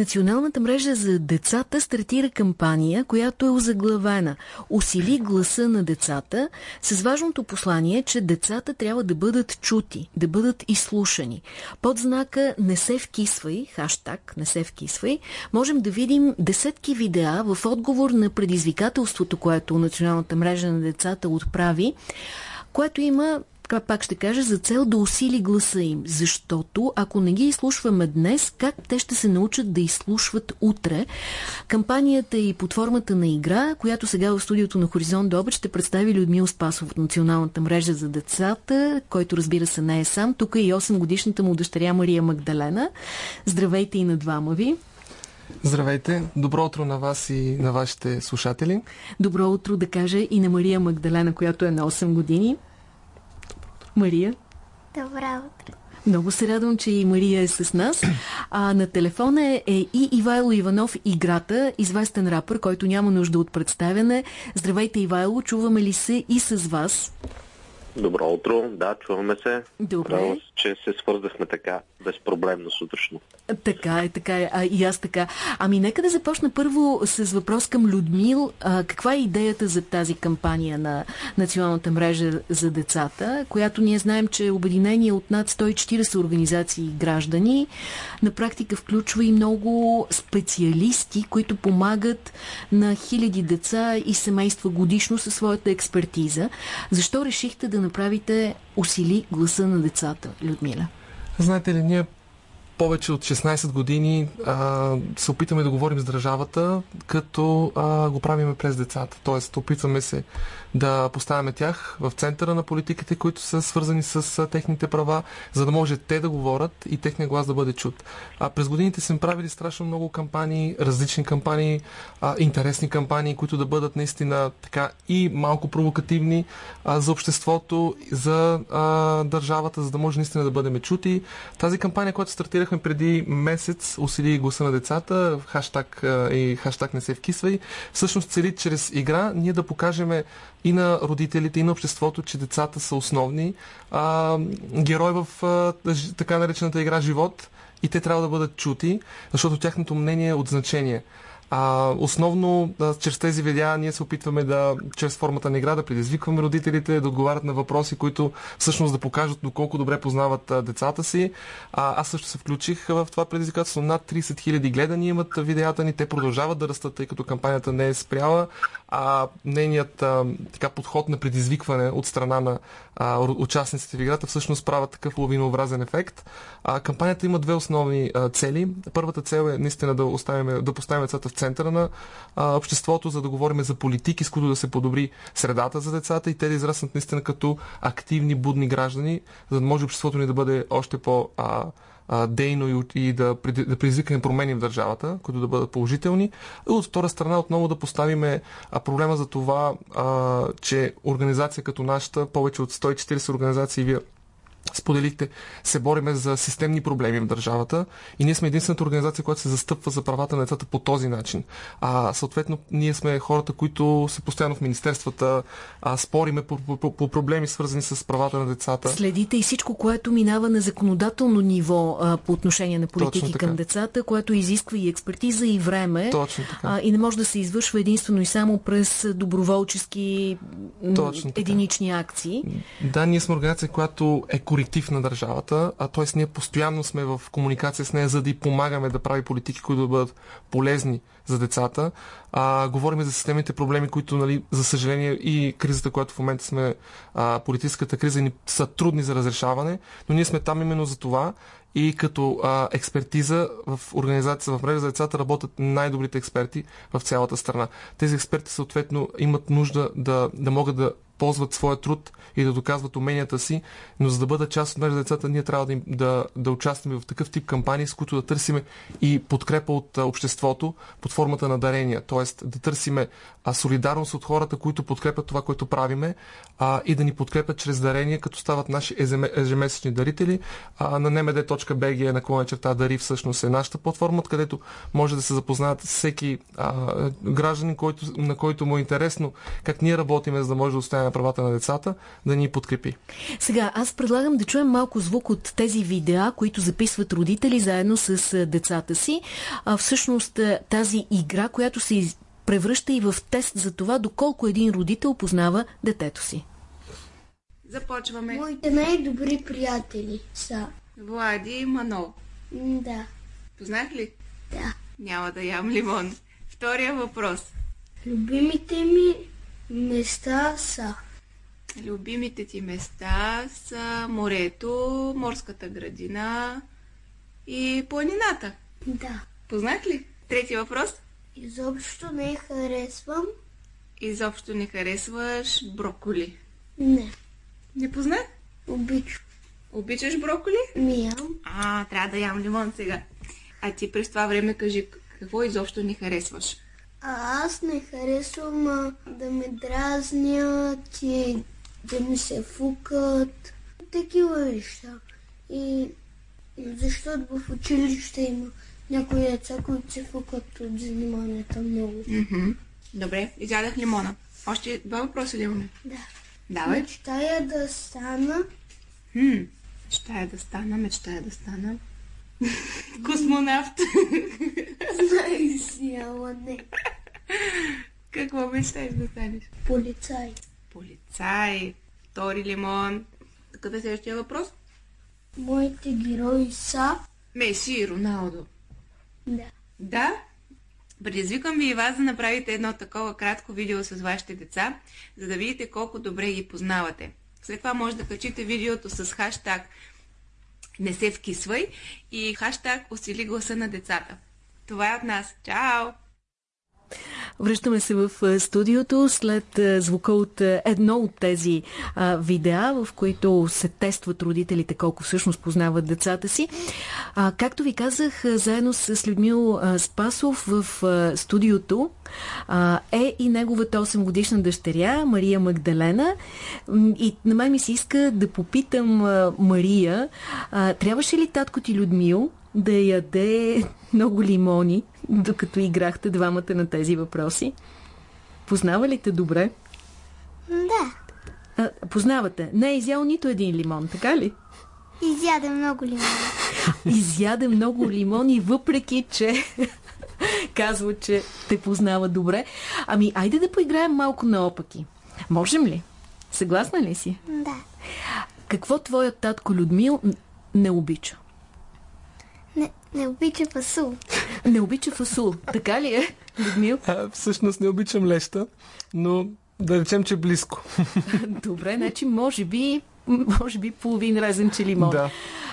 Националната мрежа за децата стартира кампания, която е озаглавена «Усили гласа на децата» с важното послание, че децата трябва да бъдат чути, да бъдат изслушани. Под знака «Не се вкисвай», хаштаг «Не се вкисвай», можем да видим десетки видеа в отговор на предизвикателството, което Националната мрежа на децата отправи, което има пак ще кажа, за цел да усили гласа им. Защото ако не ги изслушваме днес, как те ще се научат да изслушват утре? Кампанията и под формата на игра, която сега в студиото на Хоризонт Добър ще представи Людмил Спасов от Националната мрежа за децата, който разбира се не е сам. Тук е и 8 годишната му дъщеря Мария Магдалена. Здравейте и на двама ви. Здравейте! Добро утро на вас и на вашите слушатели. Добро утро да кажа и на Мария Магдалена, която е на 8 години. Мария? Добро утро. Много се радвам, че и Мария е с нас. А на телефона е, е и Ивайло Иванов, играта, известен рапър, който няма нужда от представяне. Здравейте, Ивайло, чуваме ли се и с вас? Добро утро, да, чуваме се. Добре. Право, че се свързахме така, безпроблемно сутрешно. Така е, така е. А, и аз така. Ами нека да започна първо с въпрос към Людмил. А, каква е идеята за тази кампания на Националната мрежа за децата, която ние знаем, че е обединение от над 140 организации и граждани. На практика включва и много специалисти, които помагат на хиляди деца и семейства годишно със своята експертиза. Защо решихте да направите усили гласа на децата, Людмила? Знаете ли, ние повече от 16 години а, се опитаме да говорим с държавата, като а, го правиме през децата. Тоест, опитваме се да поставяме тях в центъра на политиките, които са свързани с техните права, за да може те да говорят и техния глас да бъде чут. А през годините сме правили страшно много кампании, различни кампании, а, интересни кампании, които да бъдат наистина така и малко провокативни а, за обществото, за а, държавата, за да може наистина да бъдем чути. Тази кампания, която стартирах Стартирахме преди месец усили гласа на децата, хаштаг и хаштаг не се вкисвай. Всъщност цели чрез игра ние да покажем и на родителите, и на обществото, че децата са основни а, герои в а, така наречената игра живот и те трябва да бъдат чути, защото тяхното мнение е от значение. А, основно, а, чрез тези видеа ние се опитваме да, чрез формата на игра, да предизвикваме родителите, да отговарят на въпроси, които всъщност да покажат доколко добре познават а, децата си. А, аз също се включих в това предизвикателство. Над 30 000 гледани имат видеята ни. Те продължават да растат, тъй като кампанията не е спряла. А нейният а, така, подход на предизвикване от страна на а, участниците в играта всъщност правят такъв лавинообразен ефект. А, кампанията има две основни а, цели. Първата цел е наистина да, оставим, да поставим децата в центъра на а, обществото, за да говорим за политики, с които да се подобри средата за децата и те да израснат наистина като активни, будни граждани, за да може обществото ни да бъде още по- а, дейно и, и да, да предизвикаме промени в държавата, които да бъдат положителни. И от втора страна отново да поставиме проблема за това, а, че организация като нашата, повече от 140 организации, вие споделихте, се бориме за системни проблеми в държавата и ние сме единствената организация, която се застъпва за правата на децата по този начин. А, съответно, ние сме хората, които са постоянно в министерствата, а, спориме по, по, по, по проблеми, свързани с правата на децата. Следите и всичко, което минава на законодателно ниво а, по отношение на политики към децата, което изисква и експертиза и време. Точно така. А, и не може да се извършва единствено и само през доброволчески единични акции. Да, ние сме организация, която е коректив на държавата, а т.е. ние постоянно сме в комуникация с нея, за да й помагаме да прави политики, които да бъдат полезни за децата. А, говорим за системните проблеми, които, нали, за съжаление, и кризата, която в момента сме, а, политическата криза, ни са трудни за разрешаване, но ние сме там именно за това и като а, експертиза в организация в мрежа за децата работят най-добрите експерти в цялата страна. Тези експерти съответно имат нужда да, да могат да ползват своя труд и да доказват уменията си, но за да бъдат част от мрежа децата, ние трябва да, им, да, да участваме в такъв тип кампании, с които да търсиме и подкрепа от обществото под формата на дарения. Тоест да търсиме солидарност от хората, които подкрепят това, което правиме а, и да ни подкрепят чрез дарения, като стават наши ежемесечни дарители. А, на nmd.bg наклона черта Дари всъщност е нашата платформа, откъдето може да се запознаят всеки а, гражданин, който, на който му е интересно как ние работиме, за да може да оставим на правата на децата, да ни подкрепи. Сега, аз предлагам да чуем малко звук от тези видеа, които записват родители заедно с децата си. А, всъщност тази игра, която се превръща и в тест за това, доколко един родител познава детето си. Започваме. Моите най-добри приятели са. Влади и Манол. Да. Познах ли? Да. Няма да ям лимон. Втория въпрос. Любимите ми места са. Любимите ти места са морето, морската градина и планината. Да. Познах ли? Трети въпрос. Изобщо не харесвам. Изобщо не харесваш броколи. Не. Не познах? Обичам. Обичаш броколи? Миям. А, трябва да ям лимон сега. А ти през това време кажи, какво изобщо не харесваш? А аз не харесвам а, да ме дразнят и да ми се фукат. Такива неща. И защото в училище има някои деца, които се фукат от заниманията много. Mm-hmm. Добре, изядах лимона. Още два въпроса ли имаме? Да. Давай. Мечтая да стана. Хм, мечтая да стана, мечтая да стана. Космонавт. Знаеш си, ама не. Какво мечтаеш да станеш? Полицай. Полицай. Втори лимон. Такъв е следващия въпрос. Моите герои са... Меси и Роналдо. Да. Да? Предизвикам ви и вас да направите едно такова кратко видео с вашите деца, за да видите колко добре ги познавате. След това може да качите видеото с хаштаг не се вкисвай и хаштаг усили гласа на децата. Това е от нас. Чао! Връщаме се в студиото след звука от едно от тези а, видеа, в които се тестват родителите колко всъщност познават децата си. А, както ви казах, заедно с Людмил Спасов в а, студиото а, е и неговата 8 годишна дъщеря Мария Магдалена. И на мен ми се иска да попитам а, Мария, а, трябваше ли татко ти Людмил да яде много лимони, докато играхте двамата на тези въпроси? Познава ли те добре? Да. А, познавате. Не е изял нито един лимон, така ли? Изяде много лимон. Изяде много лимони, въпреки, че казва, че те познава добре. Ами, айде да поиграем малко наопаки. Можем ли? Съгласна ли си? Да. Какво твоят татко Людмил не обича? Не, не обича фасул. Не обича фасул. Така ли е, Людмил? А, всъщност не обичам леща, но да речем, че е близко. Добре, значи може би, може би половин резенче лимон. Да.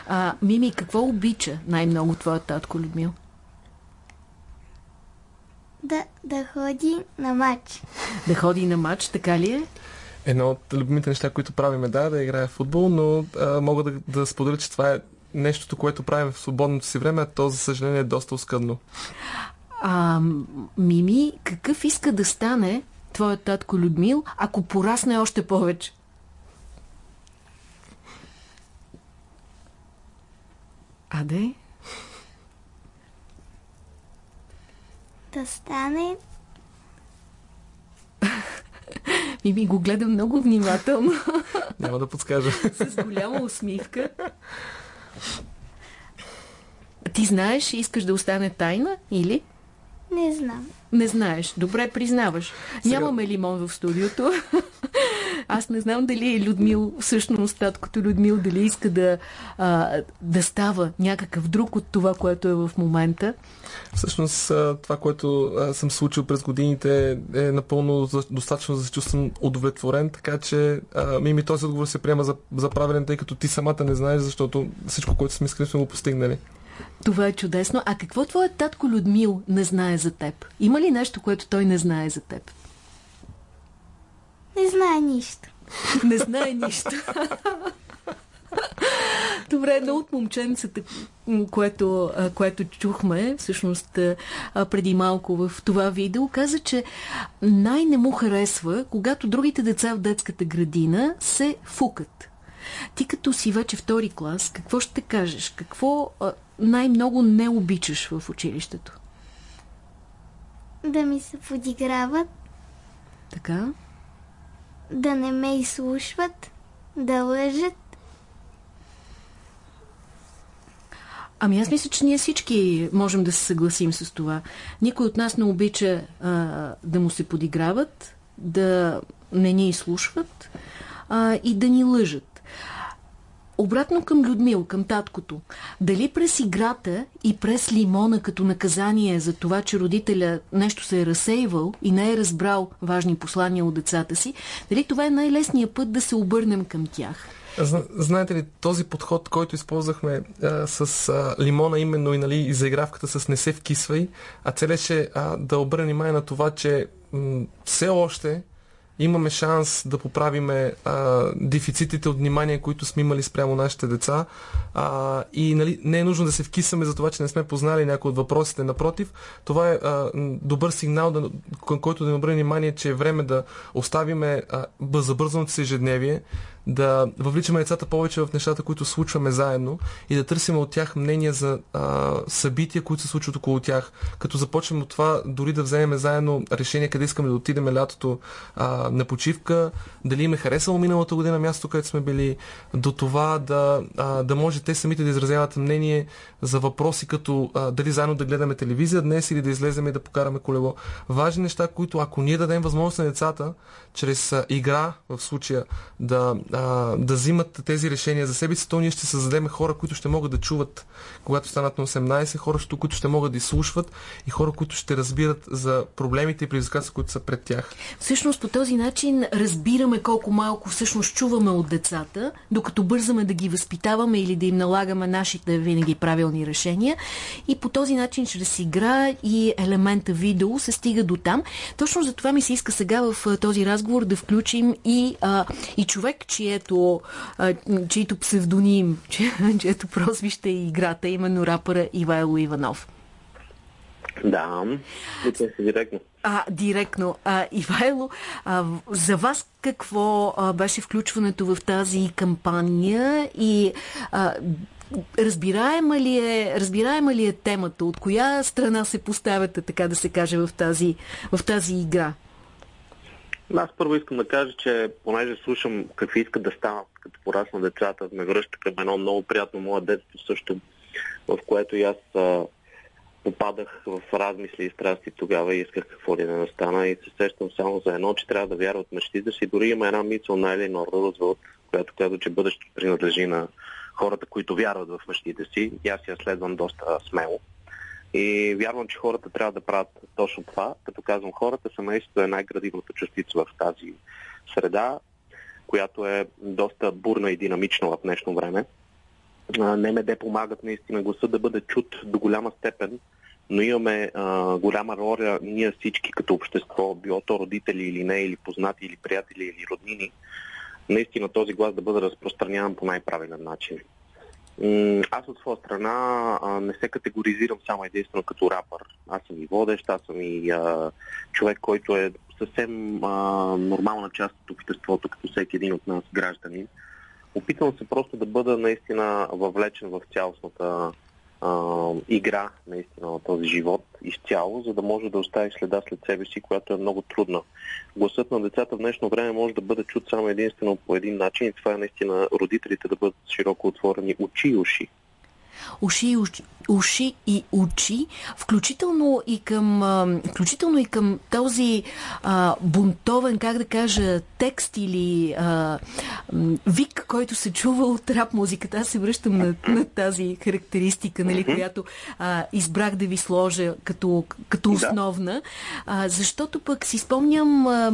А, Мими, какво обича най-много твоят татко Людмил? Да, да ходи на матч. Да ходи на матч, така ли е? Едно от любимите неща, които правиме, да, да играя в футбол, но а, мога да, да споделя, че това е нещото, което правим в свободното си време, то, за съжаление, е доста оскъдно. А, Мими, какъв иска да стане твоят татко Людмил, ако порасне още повече? Аде? Да стане... Мими го гледа много внимателно, Няма да подскажа. с голяма усмивка. Ти знаеш, искаш да остане тайна или? Не знам. Не знаеш. Добре, признаваш. Сега- Нямаме лимон в студиото. Аз не знам дали Людмил, всъщност таткото Людмил, дали иска да, а, да става някакъв друг от това, което е в момента. Всъщност това, което съм случил през годините е напълно достатъчно за да се чувствам удовлетворен, така че а, този отговор се приема за, за правилен, тъй като ти самата не знаеш, защото всичко, което сме искали, сме го постигнали. Това е чудесно. А какво твоят татко Людмил не знае за теб? Има ли нещо, което той не знае за теб? Не знае нищо. Не знае нищо. Добре, едно от момченцата, което, което чухме, всъщност преди малко в това видео, каза, че най-не му харесва, когато другите деца в детската градина се фукат. Ти като си вече втори клас, какво ще кажеш? Какво най-много не обичаш в училището? Да ми се подиграват. Така? Да не ме изслушват, да лъжат. Ами аз мисля, че ние всички можем да се съгласим с това. Никой от нас не обича а, да му се подиграват, да не ни изслушват а, и да ни лъжат. Обратно към Людмил, към таткото. Дали през играта и през лимона като наказание за това, че родителя нещо се е разсейвал и не е разбрал важни послания от децата си, дали това е най-лесният път да се обърнем към тях? Знаете ли, този подход, който използвахме а, с а, лимона именно и, нали, и заигравката с не се вкисвай, а целеше а, да обърне внимание на това, че все още имаме шанс да поправиме а, дефицитите от внимание, които сме имали спрямо нашите деца. А, и нали, не е нужно да се вкисаме за това, че не сме познали някои от въпросите. Напротив, това е а, добър сигнал, да, към който да ни обърне внимание, че е време да оставиме забързаното си ежедневие, да въвличаме децата повече в нещата, които случваме заедно и да търсим от тях мнения за а, събития, които се случват около тях. Като започнем от това, дори да вземем заедно решение къде искаме да отидем лятото а, на почивка, дали им е харесало миналата година място, където сме били, до това да, а, да може те самите да изразяват мнение за въпроси като а, дали заедно да гледаме телевизия днес или да излезем и да покараме колело. Важни неща, които ако ние дадем възможност на децата, чрез а, игра в случая, да а, да взимат тези решения за себе си, то ние ще създадем хора, които ще могат да чуват, когато станат на 18, хора, които ще могат да изслушват и хора, които ще разбират за проблемите и предизвикателства, които са пред тях. Всъщност по този начин разбираме колко малко всъщност чуваме от децата, докато бързаме да ги възпитаваме или да им налагаме нашите винаги правилни решения. И по този начин, чрез игра и елемента видео, се стига до там. Точно за това ми се иска сега в този разговор да включим и, а, и човек, чието, а, чието псевдоним, че, чието прозвище е играта, именно рапъра Ивайло Иванов. Да, се директно. А, директно. А, Ивайло, а, за вас какво а, беше включването в тази кампания и а, разбираема ли, е, разбираема ли е темата? От коя страна се поставяте, така да се каже, в тази, в тази игра? Аз първо искам да кажа, че понеже слушам какви искат да станат като порасна децата, ме връща към едно много приятно мое детство също, в което и аз а, попадах в размисли и страсти тогава и исках какво ли да настана и се сещам само за едно, че трябва да вярват мечтите си. Дори има една мисъл на Елинор Рузвелт, която казва, че бъдещето принадлежи на хората, които вярват в мечтите си. И аз я следвам доста смело. И вярвам, че хората трябва да правят точно това. Като казвам хората, семейството е най-градивната частица в тази среда, която е доста бурна и динамична в днешно време. НМД помагат наистина гласа да бъде чут до голяма степен, но имаме а, голяма роля ние всички като общество, било то родители или не, или познати, или приятели, или роднини, наистина този глас да бъде разпространяван по най-правилен начин. Аз от своя страна не се категоризирам само единствено като рапър. Аз съм и водещ, аз съм и а, човек, който е съвсем а, нормална част от обществото, като всеки един от нас гражданин. Опитвам се просто да бъда наистина въвлечен в цялостната а, игра наистина на този живот изцяло, за да може да остави следа след себе си, която е много трудна. Гласът на децата в днешно време може да бъде чут само единствено по един начин и това е наистина родителите да бъдат широко отворени очи и уши уши и уши, уши и очи, включително и към, включително и към този а, бунтовен, как да кажа, текст или а, вик, който се чува от рап музиката. Аз се връщам на, на тази характеристика, нали, която а, избрах да ви сложа като, като основна, а, защото пък си спомням а,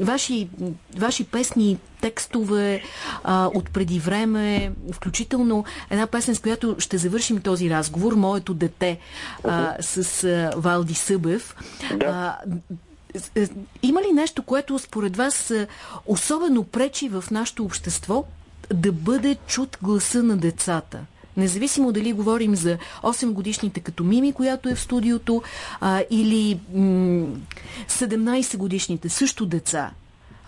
ваши, ваши песни текстове а, от преди време, включително една песен, с която ще завършим този разговор, Моето дете а, с а, Валди Събев. А, има ли нещо, което според вас особено пречи в нашето общество да бъде чут гласа на децата? Независимо дали говорим за 8 годишните като Мими, която е в студиото, а, или 17 годишните също деца,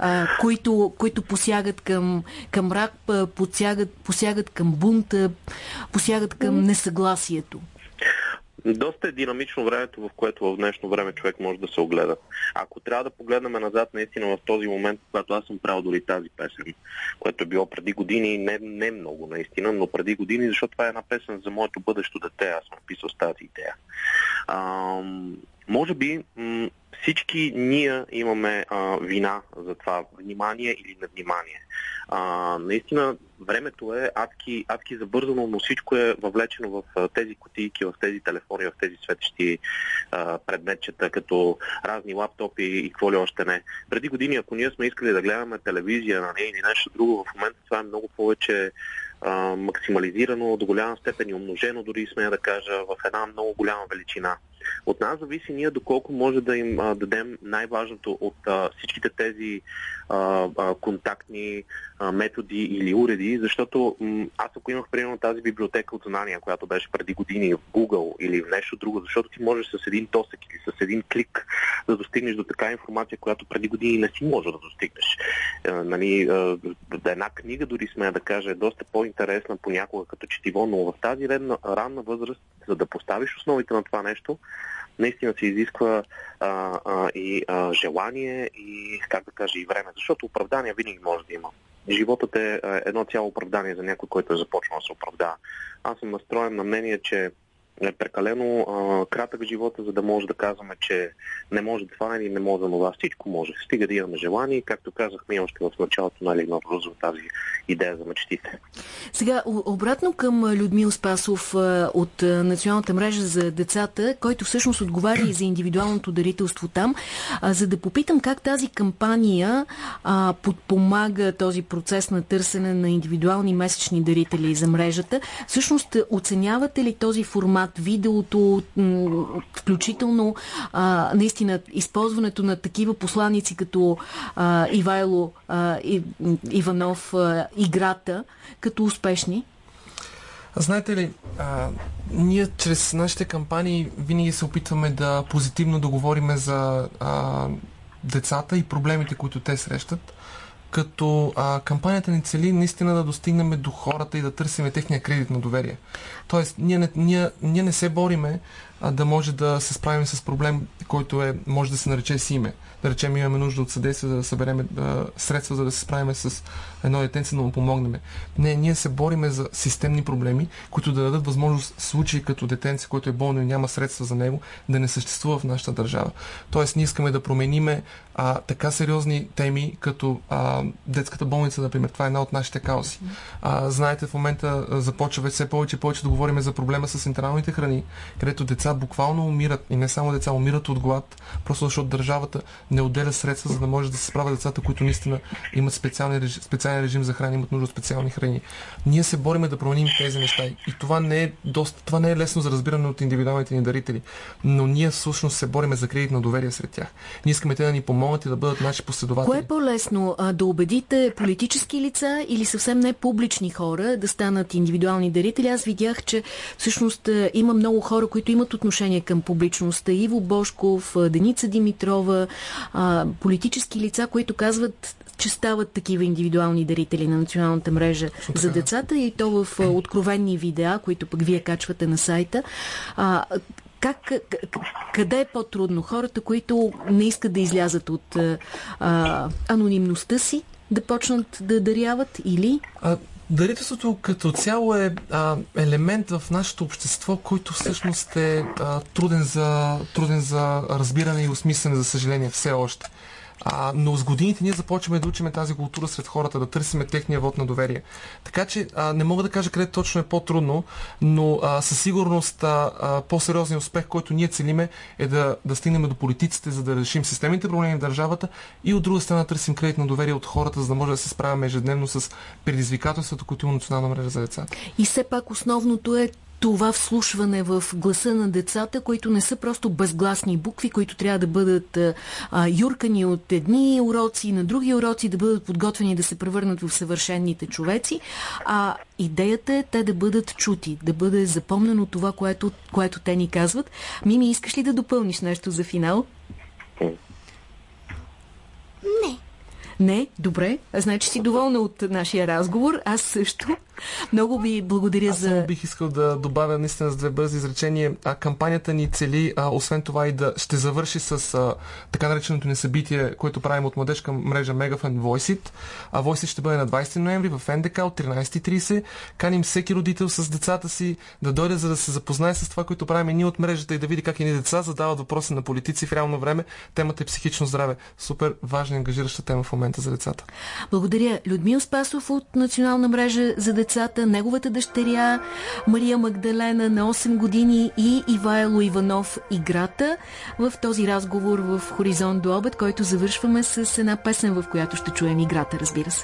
а, които, които посягат към, към рак, посягат, посягат към бунта, посягат към несъгласието? Доста е динамично времето, в което в днешно време човек може да се огледа. Ако трябва да погледнем назад, наистина в този момент, когато аз съм правил дори тази песен, което е било преди години, не, не много наистина, но преди години, защото това е една песен за моето бъдещо дете, аз съм писал с тази идея. Може би м- всички ние имаме а, вина за това внимание или невнимание. А, наистина, времето е адки, адки забързано, но всичко е въвлечено в а, тези кутийки, в тези телефони, в тези светещи предметчета, като разни лаптопи и какво ли още не. Преди години, ако ние сме искали да гледаме телевизия на нея или нещо друго, в момента това е много повече а, максимализирано, до голяма степен и умножено, дори смея да кажа, в една много голяма величина. От нас зависи ние доколко може да им а, дадем най-важното от а, всичките тези а, а, контактни методи или уреди, защото аз ако имах примерно тази библиотека от знания, която беше преди години в Google или в нещо друго, защото ти можеш с един тосък или с един клик да достигнеш до така информация, която преди години не си може да достигнеш. А, нали, а, една книга дори смея да кажа е доста по-интересна понякога като четиво, но в тази ранна, ранна възраст, за да поставиш основите на това нещо, наистина се изисква а, а, и а, желание и, как да кажа, и време. Защото оправдания винаги може да има. Животът е едно цяло оправдание за някой, който е започнал да се оправдава. Аз съм настроен на мнение, че е прекалено а, кратък живота, за да може да казваме, че не може това или не може да това. Всичко може. Стига да имаме желание. Както казахме още в началото на Лигна за тази идея за мечтите. Сега, обратно към Людмил Спасов от Националната мрежа за децата, който всъщност отговаря и за индивидуалното дарителство там, а, за да попитам как тази кампания а, подпомага този процес на търсене на индивидуални месечни дарители за мрежата. Всъщност, оценявате ли този формат формат, видеото, включително а, наистина използването на такива посланици като а, Ивайло а, и, Иванов, а, играта, като успешни? Знаете ли, а, ние чрез нашите кампании винаги се опитваме да позитивно да за а, децата и проблемите, които те срещат като а, кампанията ни цели наистина да достигнем до хората и да търсиме техния кредит на доверие. Тоест, ние не, ние, ние не се бориме а, да може да се справим с проблем, който е, може да се нарече с име. Да речем, имаме нужда от съдействие, за да съберем а, средства, за да се справим с едно детенце, да му помогнем. Не, ние се бориме за системни проблеми, които да дадат възможност случаи като детенце, който е болно и няма средства за него, да не съществува в нашата държава. Тоест, ние искаме да промениме а, така сериозни теми, като а, детската болница, например. Това е една от нашите каузи. А, знаете, в момента започва все повече и повече да говорим за проблема с централните храни, където деца буквално умират, и не само деца, умират от глад, просто защото държавата не отделя средства, за да може да се справят децата, които наистина имат специален режим, специален режим за храни, имат нужда от специални храни. Ние се бориме да променим тези неща. И това не е, доста, това не е лесно за разбиране от индивидуалните ни дарители. Но ние всъщност се бориме за кредит на доверие сред тях. Ние искаме те да ни помогнат и да бъдат наши последователи. Кое е по-лесно? Да убедите политически лица или съвсем не публични хора да станат индивидуални дарители? Аз видях, че всъщност има много хора, които имат отношение към публичността. Иво Бошков, Деница Димитрова, политически лица, които казват че стават такива индивидуални дарители на националната мрежа за децата и то в откровенни видеа, които пък вие качвате на сайта. А, как, къде е по-трудно? Хората, които не искат да излязат от а, анонимността си, да почнат да даряват или... Дарителството като цяло е а, елемент в нашето общество, който всъщност е а, труден, за, труден за разбиране и осмислене, за съжаление, все още. А, но с годините ние започваме да учиме тази култура сред хората, да търсиме техния вод на доверие. Така че а, не мога да кажа къде точно е по-трудно, но а, със сигурност а, а, по-сериозният успех, който ние целиме е да, да стигнем до политиците, за да решим системните проблеми в държавата и от друга страна търсим кредит на доверие от хората, за да може да се справяме ежедневно с предизвикателствата, които има национална мрежа за децата. И все пак основното е това вслушване в гласа на децата, които не са просто безгласни букви, които трябва да бъдат а, юркани от едни уроци на други уроци, да бъдат подготвени да се превърнат в съвършенните човеци, а идеята е те да бъдат чути, да бъде запомнено това, което, което те ни казват. Мими, искаш ли да допълниш нещо за финал? Не. Не? Добре. Значи си доволна от нашия разговор. Аз също. Много ви благодаря Аз за... само бих искал да добавя наистина с две бързи изречения. А, кампанията ни цели, а, освен това и да ще завърши с а, така нареченото ни събитие, което правим от младежка мрежа Мегафен Voiceit. А Voiceit ще бъде на 20 ноември в НДК от 13.30. Каним всеки родител с децата си да дойде, за да се запознае с това, което правим и ние от мрежата и да види как ни деца задават въпроси на политици в реално време. Темата е психично здраве. Супер важна и ангажираща тема в момента за децата. Благодаря Людмил Спасов от Национална мрежа за децата, неговата дъщеря Мария Магдалена на 8 години и Ивайло Иванов играта в този разговор в Хоризонт до обед, който завършваме с една песен, в която ще чуем играта, разбира се.